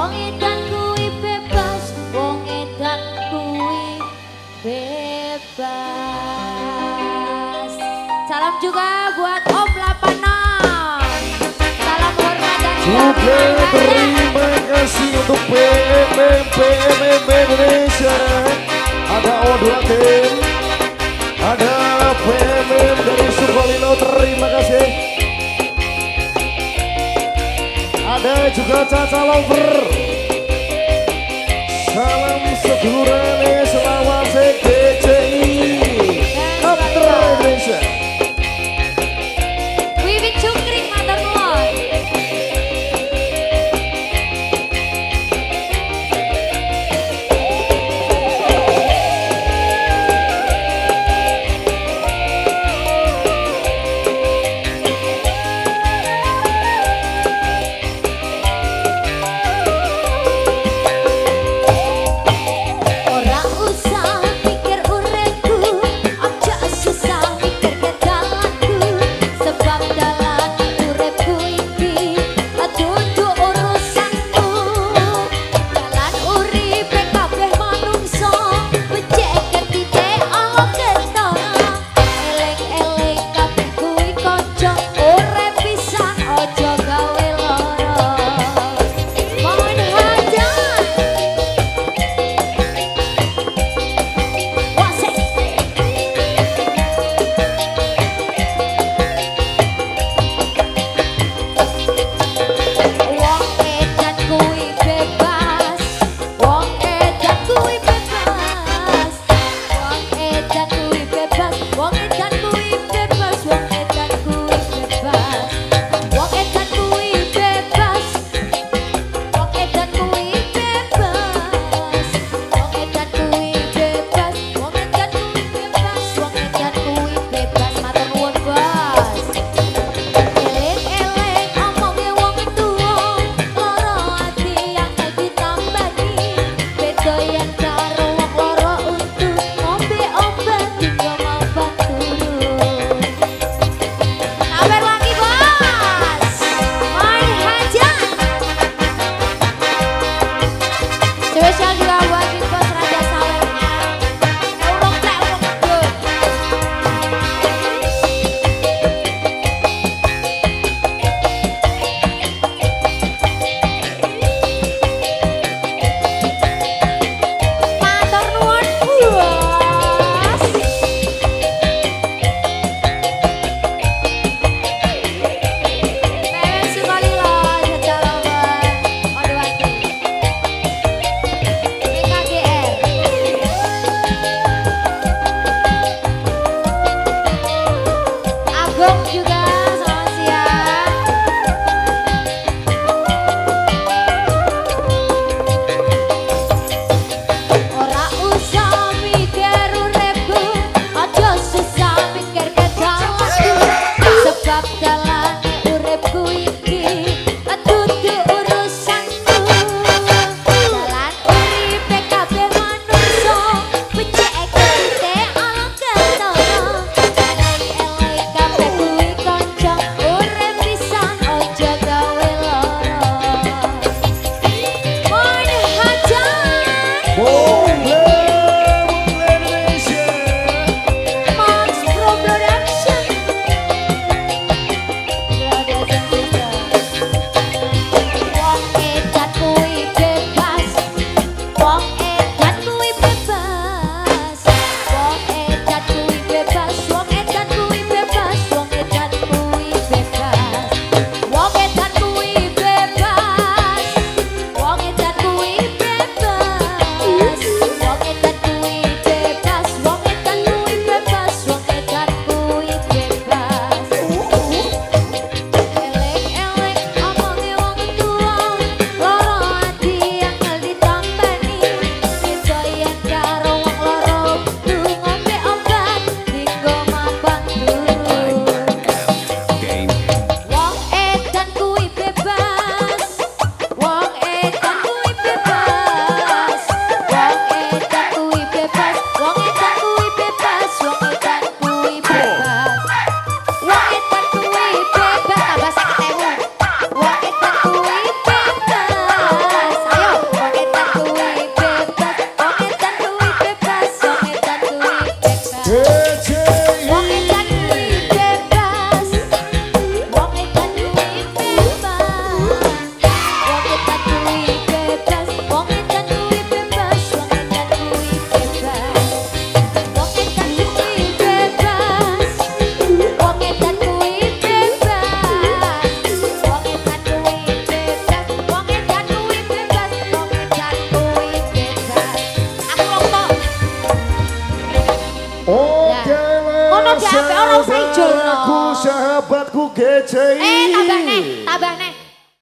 Wong edan kuwi bebas, wong edan kuwi bebas. Salam juga buat Om Lapano. Salam hormat dan Oke, terima kasih untuk PMM PMM Indonesia. Ada O2T, ada PMM dari Sukolilo. Terima kasih. ada juga Caca Lover Salam sedulurane sahabatku kece. Eh, tambah